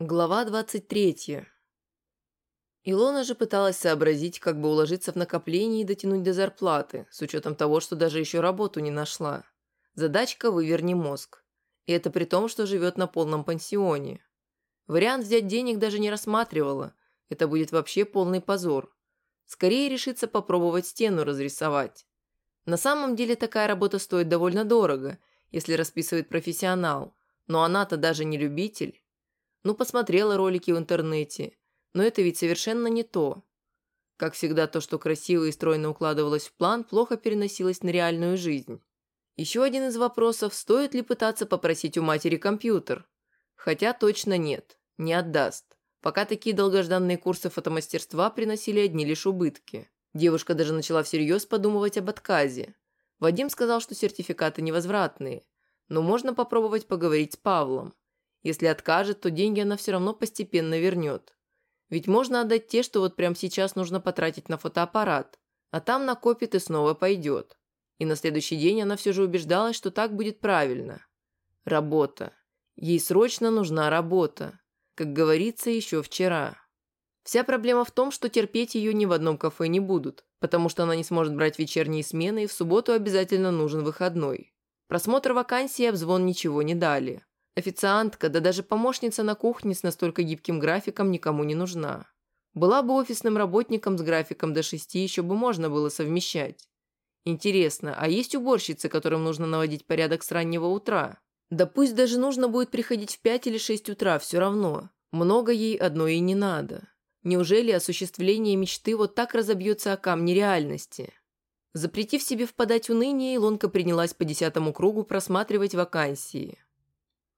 Глава 23. Илона же пыталась сообразить, как бы уложиться в накопление и дотянуть до зарплаты, с учетом того, что даже еще работу не нашла. Задачка «выверни мозг». И это при том, что живет на полном пансионе. Вариант взять денег даже не рассматривала. Это будет вообще полный позор. Скорее решится попробовать стену разрисовать. На самом деле такая работа стоит довольно дорого, если расписывает профессионал. Но она-то даже не любитель. Ну, посмотрела ролики в интернете. Но это ведь совершенно не то. Как всегда, то, что красиво и стройно укладывалось в план, плохо переносилось на реальную жизнь. Еще один из вопросов, стоит ли пытаться попросить у матери компьютер. Хотя точно нет, не отдаст. Пока такие долгожданные курсы фотомастерства приносили одни лишь убытки. Девушка даже начала всерьез подумывать об отказе. Вадим сказал, что сертификаты невозвратные, но можно попробовать поговорить с Павлом. Если откажет, то деньги она все равно постепенно вернет. Ведь можно отдать те, что вот прямо сейчас нужно потратить на фотоаппарат, а там накопит и снова пойдет. И на следующий день она все же убеждалась, что так будет правильно. Работа. Ей срочно нужна работа. Как говорится, еще вчера. Вся проблема в том, что терпеть ее ни в одном кафе не будут, потому что она не сможет брать вечерние смены и в субботу обязательно нужен выходной. Просмотр вакансии и обзвон ничего не дали. Официантка, да даже помощница на кухне с настолько гибким графиком никому не нужна. Была бы офисным работником с графиком до шести, еще бы можно было совмещать. Интересно, а есть уборщицы, которым нужно наводить порядок с раннего утра? Да пусть даже нужно будет приходить в пять или шесть утра, все равно. Много ей одной и не надо. Неужели осуществление мечты вот так разобьется о камне реальности? Запретив себе впадать в уныние, Илонка принялась по десятому кругу просматривать вакансии.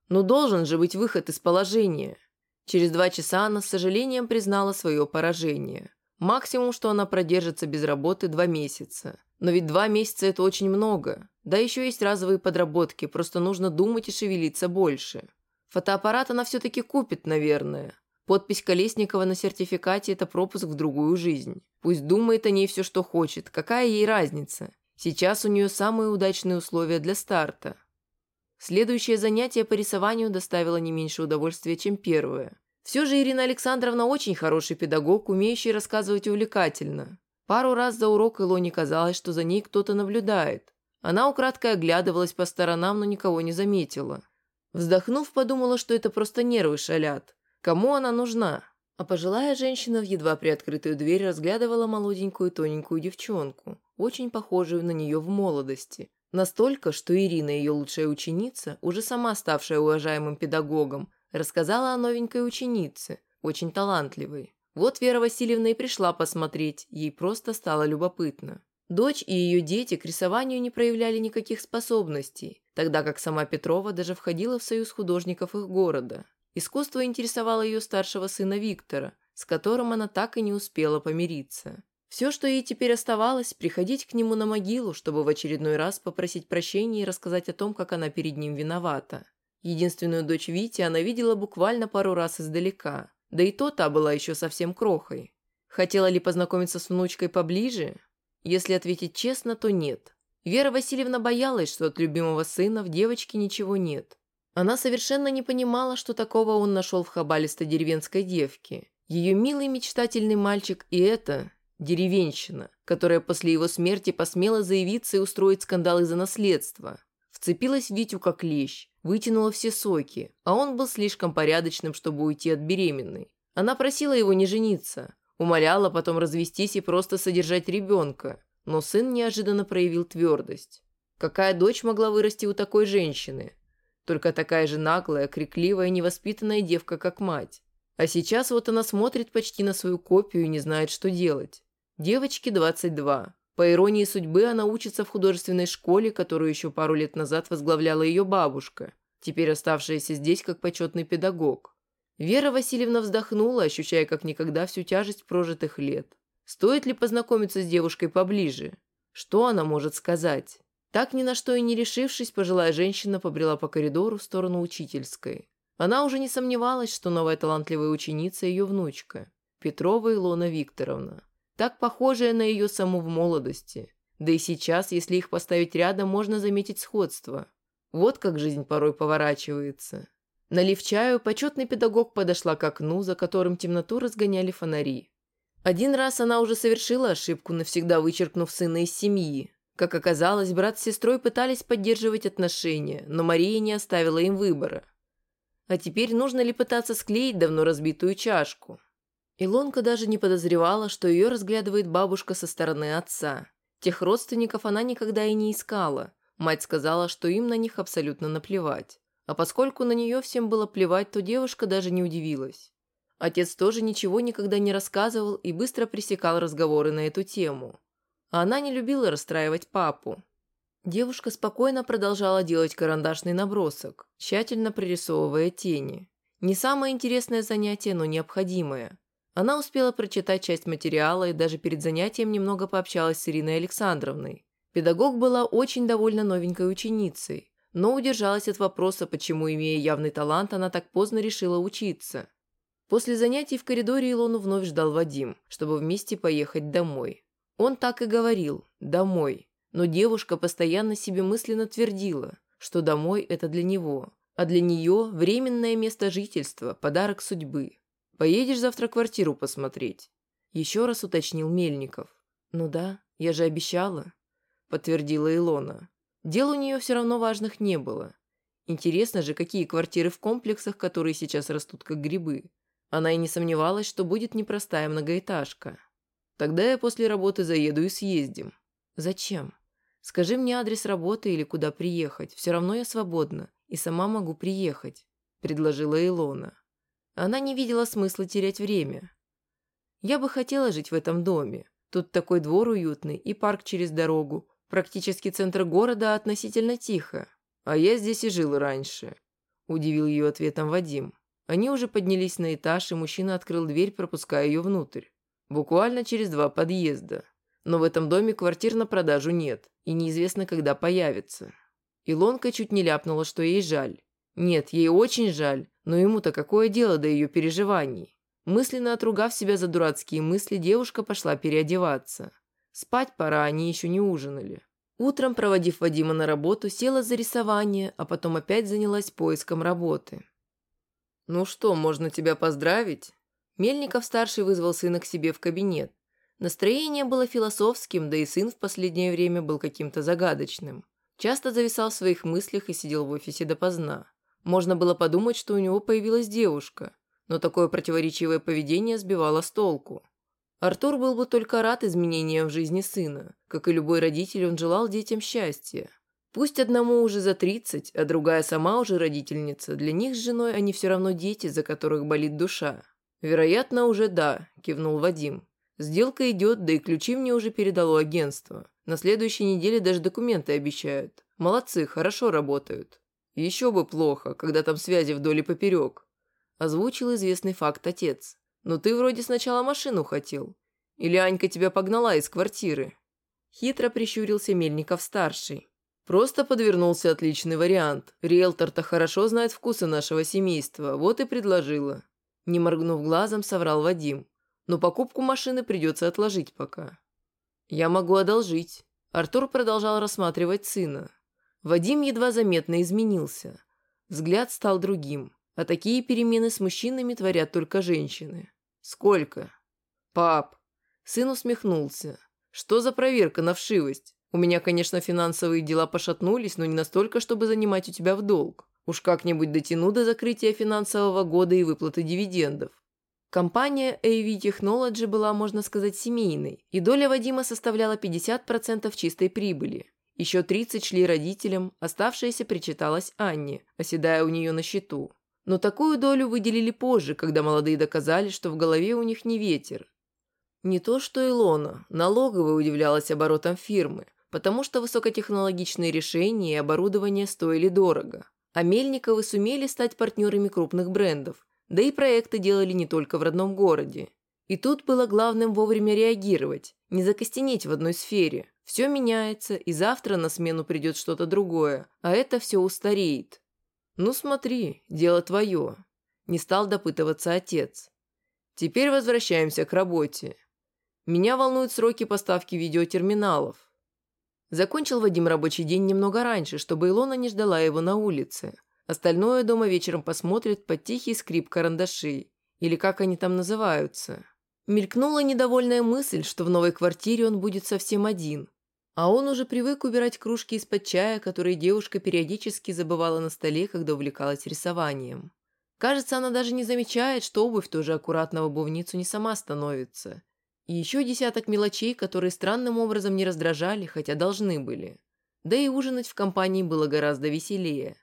Но должен же быть выход из положения. Через два часа она с сожалением признала свое поражение. Максимум, что она продержится без работы, два месяца. Но ведь два месяца – это очень много. Да еще есть разовые подработки, просто нужно думать и шевелиться больше. Фотоаппарат она все-таки купит, наверное. Подпись Колесникова на сертификате – это пропуск в другую жизнь. Пусть думает о ней все, что хочет. Какая ей разница? Сейчас у нее самые удачные условия для старта. Следующее занятие по рисованию доставило не меньше удовольствия, чем первое. Все же Ирина Александровна очень хороший педагог, умеющий рассказывать увлекательно. Пару раз за урок Илоне казалось, что за ней кто-то наблюдает. Она украдкой оглядывалась по сторонам, но никого не заметила. Вздохнув, подумала, что это просто нервы шалят. Кому она нужна? А пожилая женщина в едва приоткрытую дверь разглядывала молоденькую тоненькую девчонку, очень похожую на нее в молодости, Настолько, что Ирина, ее лучшая ученица, уже сама ставшая уважаемым педагогом, рассказала о новенькой ученице, очень талантливой. Вот Вера Васильевна и пришла посмотреть, ей просто стало любопытно. Дочь и ее дети к рисованию не проявляли никаких способностей, тогда как сама Петрова даже входила в союз художников их города. Искусство интересовало ее старшего сына Виктора, с которым она так и не успела помириться. Все, что ей теперь оставалось, приходить к нему на могилу, чтобы в очередной раз попросить прощения и рассказать о том, как она перед ним виновата. Единственную дочь Вити она видела буквально пару раз издалека, да и то та была еще совсем крохой. Хотела ли познакомиться с внучкой поближе? Если ответить честно, то нет. Вера Васильевна боялась, что от любимого сына в девочке ничего нет. Она совершенно не понимала, что такого он нашел в хабалистой деревенской девке. Ее милый мечтательный мальчик и это Деревенщина, которая после его смерти посмела заявиться и устроить скандал из-за наследства. Вцепилась в Витю как лещ, вытянула все соки, а он был слишком порядочным, чтобы уйти от беременной. Она просила его не жениться, умоляла потом развестись и просто содержать ребенка, но сын неожиданно проявил твердость. Какая дочь могла вырасти у такой женщины? Только такая же наглая, крикливая, невоспитанная девка, как мать. А сейчас вот она смотрит почти на свою копию и не знает, что делать. Девочке 22. По иронии судьбы, она учится в художественной школе, которую еще пару лет назад возглавляла ее бабушка, теперь оставшаяся здесь как почетный педагог. Вера Васильевна вздохнула, ощущая как никогда всю тяжесть прожитых лет. Стоит ли познакомиться с девушкой поближе? Что она может сказать? Так ни на что и не решившись, пожилая женщина побрела по коридору в сторону учительской. Она уже не сомневалась, что новая талантливая ученица – ее внучка, Петрова Илона Викторовна так похожая на ее саму в молодости. Да и сейчас, если их поставить рядом, можно заметить сходство. Вот как жизнь порой поворачивается. Налив чаю, почетный педагог подошла к окну, за которым темноту разгоняли фонари. Один раз она уже совершила ошибку, навсегда вычеркнув сына из семьи. Как оказалось, брат с сестрой пытались поддерживать отношения, но Мария не оставила им выбора. А теперь нужно ли пытаться склеить давно разбитую чашку? Илонка даже не подозревала, что ее разглядывает бабушка со стороны отца. Тех родственников она никогда и не искала. Мать сказала, что им на них абсолютно наплевать. А поскольку на нее всем было плевать, то девушка даже не удивилась. Отец тоже ничего никогда не рассказывал и быстро пресекал разговоры на эту тему. А она не любила расстраивать папу. Девушка спокойно продолжала делать карандашный набросок, тщательно прорисовывая тени. Не самое интересное занятие, но необходимое. Она успела прочитать часть материала и даже перед занятием немного пообщалась с Ириной Александровной. Педагог была очень довольна новенькой ученицей, но удержалась от вопроса, почему, имея явный талант, она так поздно решила учиться. После занятий в коридоре Илону вновь ждал Вадим, чтобы вместе поехать домой. Он так и говорил «домой», но девушка постоянно себе мысленно твердила, что домой – это для него, а для нее – временное место жительства, подарок судьбы. «Поедешь завтра квартиру посмотреть?» Еще раз уточнил Мельников. «Ну да, я же обещала», – подтвердила Илона. Дел у нее все равно важных не было. Интересно же, какие квартиры в комплексах, которые сейчас растут как грибы. Она и не сомневалась, что будет непростая многоэтажка. Тогда я после работы заеду и съездим. Зачем? Скажи мне адрес работы или куда приехать. Все равно я свободна и сама могу приехать», – предложила Илона. Она не видела смысла терять время. «Я бы хотела жить в этом доме. Тут такой двор уютный и парк через дорогу, Практически центр города относительно тихо. А я здесь и жил раньше», – удивил ее ответом Вадим. Они уже поднялись на этаж, и мужчина открыл дверь, пропуская ее внутрь. Буквально через два подъезда. Но в этом доме квартир на продажу нет, и неизвестно, когда появится. Илонка чуть не ляпнула, что ей жаль. Нет, ей очень жаль, но ему-то какое дело до ее переживаний? Мысленно отругав себя за дурацкие мысли, девушка пошла переодеваться. Спать пора, они еще не ужинали. Утром, проводив Вадима на работу, села за рисование, а потом опять занялась поиском работы. «Ну что, можно тебя поздравить?» Мельников-старший вызвал сына к себе в кабинет. Настроение было философским, да и сын в последнее время был каким-то загадочным. Часто зависал в своих мыслях и сидел в офисе допоздна. Можно было подумать, что у него появилась девушка, но такое противоречивое поведение сбивало с толку. Артур был бы только рад изменениям в жизни сына. Как и любой родитель, он желал детям счастья. Пусть одному уже за 30, а другая сама уже родительница, для них с женой они все равно дети, за которых болит душа. «Вероятно, уже да», – кивнул Вадим. «Сделка идет, да и ключи мне уже передало агентство. На следующей неделе даже документы обещают. Молодцы, хорошо работают. Еще бы плохо, когда там связи вдоль и поперек», – озвучил известный факт отец. «Но ты вроде сначала машину хотел. Или Анька тебя погнала из квартиры?» Хитро прищурился Мельников-старший. «Просто подвернулся отличный вариант. Риэлтор-то хорошо знает вкусы нашего семейства, вот и предложила». Не моргнув глазом, соврал Вадим. «Но покупку машины придется отложить пока». «Я могу одолжить». Артур продолжал рассматривать сына. Вадим едва заметно изменился. Взгляд стал другим. А такие перемены с мужчинами творят только женщины. «Сколько?» «Пап!» Сын усмехнулся. «Что за проверка на вшивость? У меня, конечно, финансовые дела пошатнулись, но не настолько, чтобы занимать у тебя в долг. Уж как-нибудь дотяну до закрытия финансового года и выплаты дивидендов». Компания AV Technology была, можно сказать, семейной, и доля Вадима составляла 50% чистой прибыли. Еще 30 шли родителям, оставшееся причиталось Анне, оседая у нее на счету. Но такую долю выделили позже, когда молодые доказали, что в голове у них не ветер. Не то что Илона, налоговая удивлялась оборотам фирмы, потому что высокотехнологичные решения и оборудование стоили дорого. А Мельниковы сумели стать партнерами крупных брендов, да и проекты делали не только в родном городе. И тут было главным вовремя реагировать, не закостенеть в одной сфере. Все меняется, и завтра на смену придет что-то другое, а это все устареет. «Ну смотри, дело твое», – не стал допытываться отец. «Теперь возвращаемся к работе. Меня волнуют сроки поставки видеотерминалов». Закончил Вадим рабочий день немного раньше, чтобы Илона не ждала его на улице. Остальное дома вечером посмотрит под тихий скрип карандашей. Или как они там называются. Мелькнула недовольная мысль, что в новой квартире он будет совсем один. А он уже привык убирать кружки из-под чая, которые девушка периодически забывала на столе, когда увлекалась рисованием. Кажется, она даже не замечает, что обувь тоже аккуратно в обувницу не сама становится. И еще десяток мелочей, которые странным образом не раздражали, хотя должны были. Да и ужинать в компании было гораздо веселее.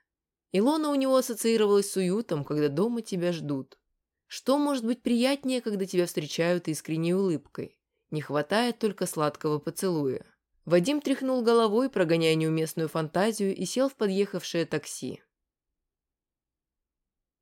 Илона у него ассоциировалась с уютом, когда дома тебя ждут. Что может быть приятнее, когда тебя встречают искренней улыбкой? Не хватает только сладкого поцелуя. Вадим тряхнул головой, прогоняя неуместную фантазию, и сел в подъехавшее такси.